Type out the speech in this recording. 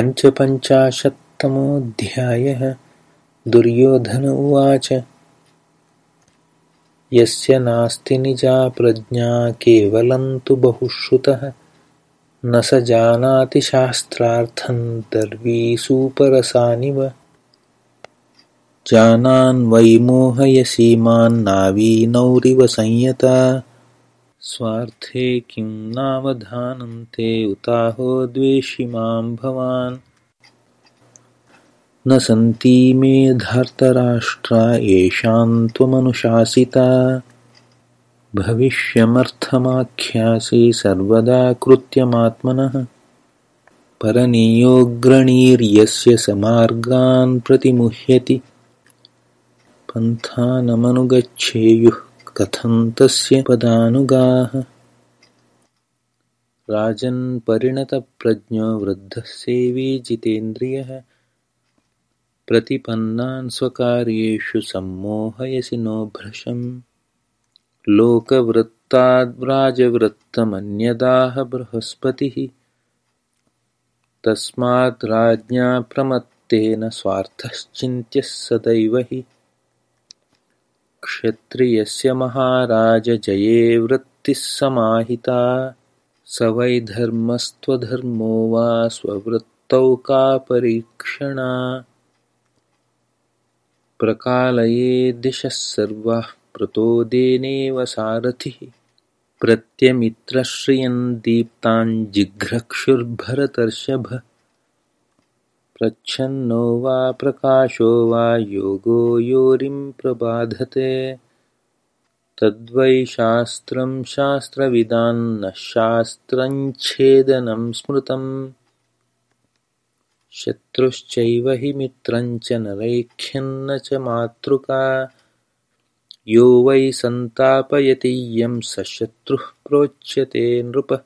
पञ्चपञ्चाशत्तमोऽध्यायः दुर्योधन उवाच। यस्य नास्ति निजा प्रज्ञा केवलं तु बहुश्रुतः न स जानाति शास्त्रार्थं दर्वीसूपरसानिव जानान् वै मोहयसीमान्नावीनौरिव संयता स्वार्थे किं नावधानन्ते उताहो द्वेषि मां भवान्। न सन्ति मे धार्तराष्ट्रा येषां त्वमनुशासिता। भविष्यमर्थमाख्यासि सर्वदा कृत्यमात्मनः। परनीयोऽग्रणीर्यस्य समार्गान् प्रतिमुह्यति। पन्थानमनुगच्छेयुः कथं तस्य पदानुगाः। राजन्परिणतप्रज्ञो वृद्धसेवी जितेन्द्रियः। प्रतिपन्नान् स्वकार्येषु सम्मोहयसि नो भृशम् लोकवृत्ताद्व्राजवृत्तमन्यदाह बृहस्पतिः। तस्माद्राज्ञा प्रमत्तेन स्वार्थश्चिन्त्यः सदैव हि क्षत्रियस्य महाराजजये वृत्तिः समाहिता। स वै धर्मस्त्वधर्मो वा स्ववृत्तौ का परीक्षणा। प्रकालयेद्दिशः सर्वाः प्रतोदेनेव सारथिः। प्रत्यमित्रश्रियं दीप्ताञ्जिघ्रक्षुर्भरतर्षभ प्रच्छन्नो वा प्रकाशो वा योगो योरिं प्रबाधते। तद्वै शास्त्रं शास्त्रविदान्न शास्त्रञ्छेदनं स्मृतम्। शत्रुश्चैव हि मित्रञ्च न न च मातृका। यो वै सन्तापयति यं स शत्रुः प्रोच्यते नृपः